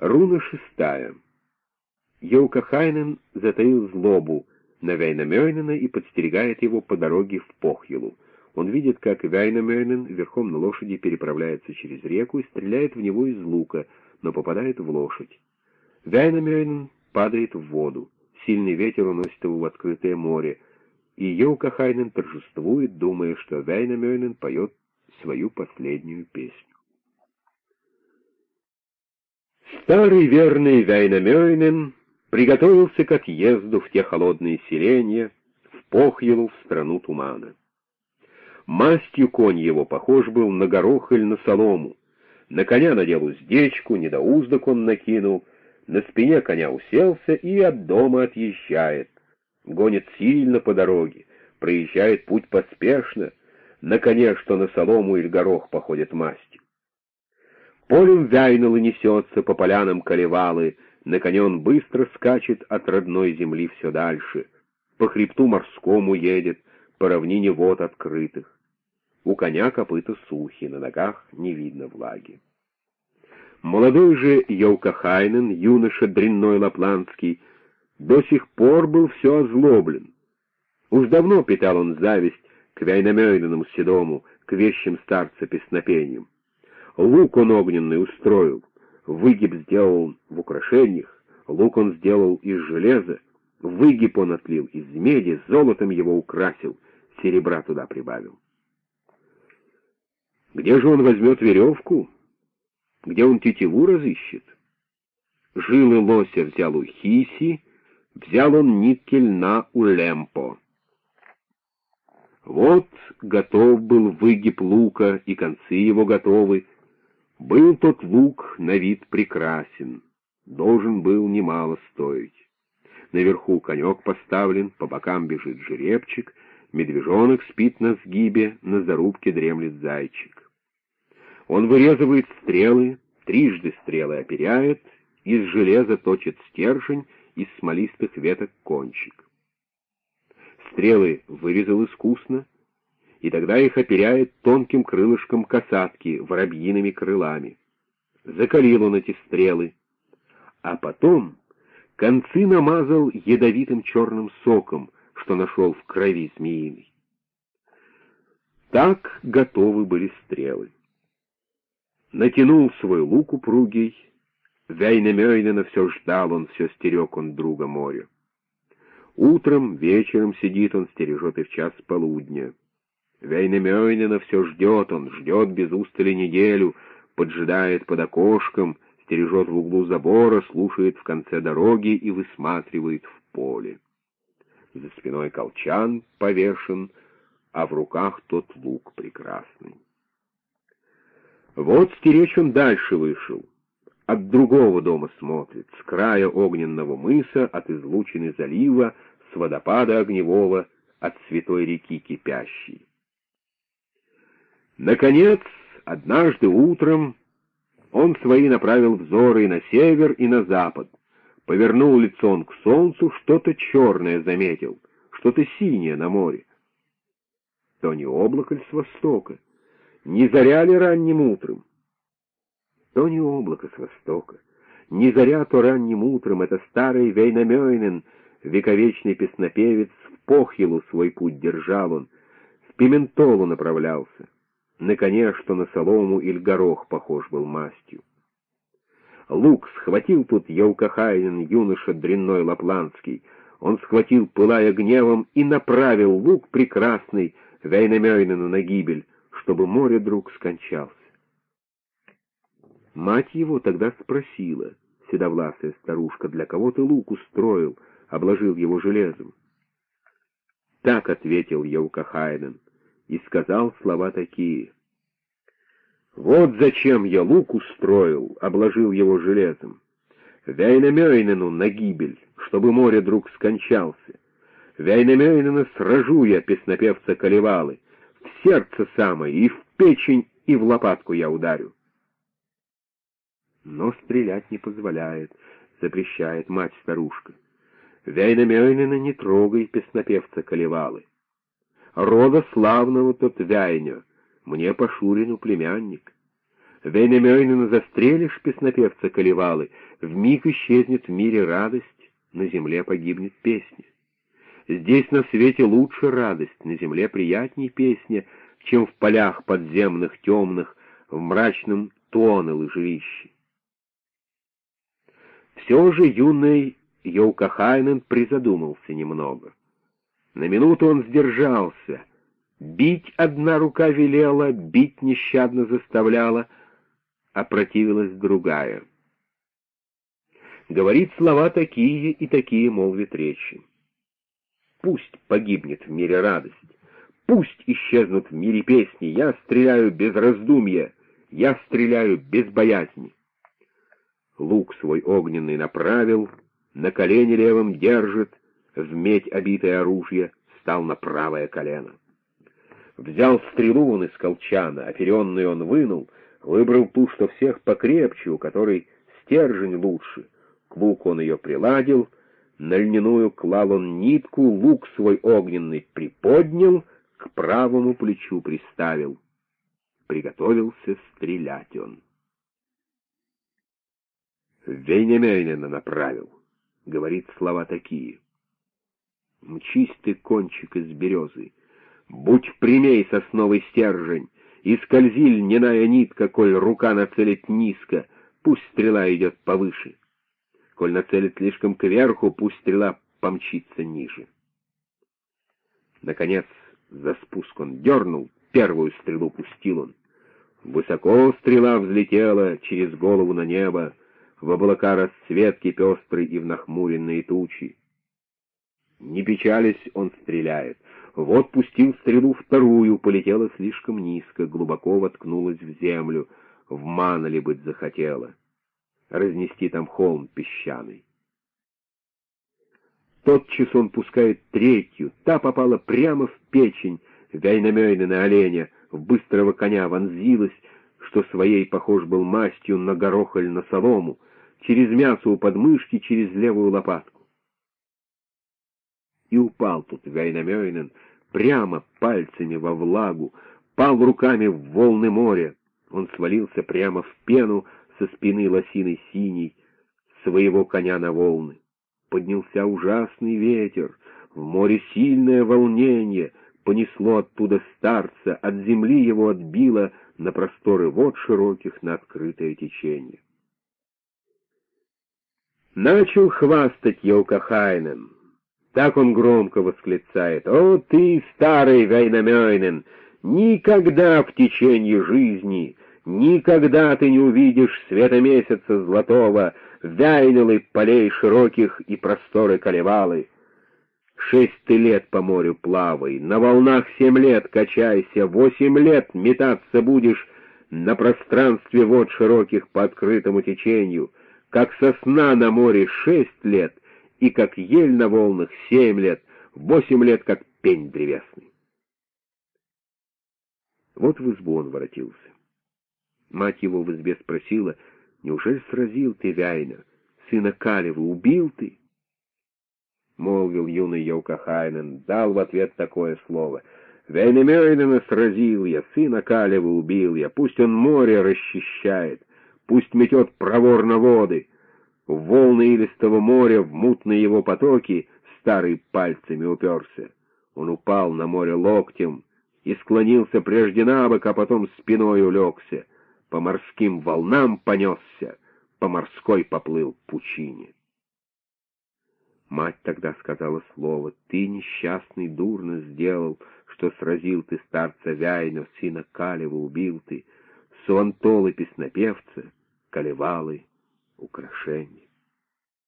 Руна шестая. Йоукахайнен затаил злобу на Вейнамёйнена и подстерегает его по дороге в Похьелу. Он видит, как Вейнамёйнен верхом на лошади переправляется через реку и стреляет в него из лука, но попадает в лошадь. Вейнамёйнен падает в воду. Сильный ветер уносит его в открытое море, и Йоукахайнен торжествует, думая, что Вейнамёйнен поет свою последнюю песню. Старый верный Вейнамёйнен приготовился к отъезду в те холодные селения, в Похьелу, в страну тумана. Мастью конь его похож был на горох или на солому. На коня надел уздечку, недоуздок он накинул, на спине коня уселся и от дома отъезжает. Гонит сильно по дороге, проезжает путь поспешно, на коне, что на солому или горох походит мастью. Полем вяйнул несется по полянам колевалы, на коне он быстро скачет от родной земли все дальше, по хребту морскому едет, по равнине вод открытых. У коня копыта сухи, на ногах не видно влаги. Молодой же Йоукахайнен, юноша дрянной лапландский, до сих пор был все озлоблен. Уж давно питал он зависть к Вейнамёйненому седому, к вещим старца песнопениям. Лук он огненный устроил, выгиб сделал в украшениях, лук он сделал из железа, выгиб он отлил из меди, золотом его украсил, серебра туда прибавил. Где же он возьмет веревку? Где он тетиву разыщет? Жилы лося взял у Хиси, взял он нитки льна у Лемпо. Вот готов был выгиб лука, и концы его готовы, был тот лук на вид прекрасен, должен был немало стоить. Наверху конек поставлен, по бокам бежит жеребчик, медвежонок спит на сгибе, на зарубке дремлет зайчик. Он вырезывает стрелы, трижды стрелы оперяет, из железа точит стержень, из смолистых веток кончик. Стрелы вырезал искусно, и тогда их оперяет тонким крылышком касатки, воробьиными крылами. Закалил он эти стрелы, а потом концы намазал ядовитым черным соком, что нашел в крови змеиной. Так готовы были стрелы. Натянул свой лук упругий, Вейнамёйнена все ждал он, все стерег он друга моря. Утром, вечером сидит он, стережет и в час полудня. Вейнамёйнена все ждет он, ждет без устали неделю, поджидает под окошком, стережет в углу забора, слушает в конце дороги и высматривает в поле. За спиной колчан повешен, а в руках тот лук прекрасный. Вот стеречь он дальше вышел. От другого дома смотрит, с края огненного мыса, от излучины залива, с водопада огневого, от святой реки кипящей. Наконец, однажды утром он свои направил взоры и на север, и на запад. Повернул лицом к солнцу, что-то черное заметил, что-то синее на море. То не облако ли с востока? Не заря ли ранним утром? То не облако с востока. Не заря, то ранним утром это старый Вейнамёйнен, вековечный песнопевец, в Похилу свой путь держал он, в Пиментолу направлялся на коне, что на солому или горох похож был мастью. Лук схватил тут Яукахайнин, юноша дрянной лапландский. Он схватил, пылая гневом, и направил лук прекрасный Вейнамёйнену на гибель, чтобы море друг скончался. Мать его тогда спросила, седовласая старушка, для кого ты лук устроил, обложил его железом. Так ответил Яукахайнен и сказал слова такие. «Вот зачем я лук устроил, обложил его железом. Вейнамёйнену на гибель, чтобы море друг скончался. Вейнамёйнена сражу я, песнопевца Калевалы, в сердце самое, и в печень, и в лопатку я ударю. Но стрелять не позволяет, запрещает мать-старушка. Вейнамёйнена не трогай, песнопевца Калевалы рода славного тот Вяйня, мне по Шурину племянник. Вейнамёйнена застрелишь песнопевца Калевалы, вмиг исчезнет в мире радость, на земле погибнет песня. Здесь на свете лучше радость, на земле приятней песня, чем в полях подземных темных, в мрачном тоне лыжище. Все же юный Йоукахайнен призадумался немного. На минуту он сдержался. Бить одна рука велела, бить нещадно заставляла, а противилась другая. Говорит слова такие и такие, молвит речи. Пусть погибнет в мире радость, пусть исчезнут в мире песни, я стреляю без раздумья, я стреляю без боязни. Лук свой огненный направил, на колени левым держит, в медь обитое оружие, стал на правое колено. Взял стрелу он из колчана, оперенный он вынул, выбрал ту, что всех покрепче, у которой стержень лучше. К луку он ее приладил, на льняную клал он нитку, лук свой огненный приподнял, к правому плечу приставил. Приготовился стрелять он. Вейнемейнена направил. Говорит слова такие. Мчись ты, кончик из березы, будь прямей сосновый стержень, и скользи льняная нитка, коль рука нацелит низко, пусть стрела идет повыше. Коль нацелит слишком кверху, пусть стрела помчится ниже. Наконец, за спуск он дернул, первую стрелу пустил он. Высоко стрела взлетела через голову на небо, в облака расцветки пестрой и в нахмуренные тучи. Не печались, он стреляет. Вот пустил стрелу вторую, полетела слишком низко, глубоко воткнулась в землю, в Маноле быть захотела. Разнести там холм песчаный. Тотчас он пускает третью, та попала прямо в печень Вейнамёйна на оленя, в быстрого коня вонзилась, что своей похож был мастью на горохоль на солому, через мясо у подмышки, через левую лопатку. И упал тут Вейнамёйнен прямо пальцами во влагу, пал руками в волны моря. Он свалился прямо в пену со спины лосиной синей, своего коня на волны. Поднялся ужасный ветер, в море сильное волнение, понесло оттуда старца, от земли его отбило на просторы вод широких, на открытое течение. Начал хвастать Йокахайнен. Так он громко восклицает. «О, ты, старый Вейнамёйнен, никогда в течение жизни, никогда ты не увидишь света месяца золотого, вяйнелы полей широких и просторы колевалы. Шесть ты лет по морю плавай, на волнах семь лет качайся, восемь лет метаться будешь на пространстве вод широких по открытому течению, как сосна на море шесть лет, и как ель на волнах семь лет, восемь лет как пень древесный. Вот в избу он воротился. Мать его в избе спросила, «Неужели сразил ты Вяйна, сына Калева, убил ты?» Молвил юный Йоукахайнен, дал в ответ такое слово. «Вейнемёйнена сразил я, сына Калева убил я, пусть он море расчищает, пусть метет проворно воды» в волны илистого моря, в мутные его потоки, старый пальцами уперся. Он упал на море локтем и склонился прежде на а потом спиной улегся. По морским волнам понесся, по морской поплыл пучине. Мать тогда сказала слово, «Ты, несчастный, дурно сделал, что сразил ты старца Вяйна, сына Калева убил ты, суантолы песнопевца, колевалы, украшения.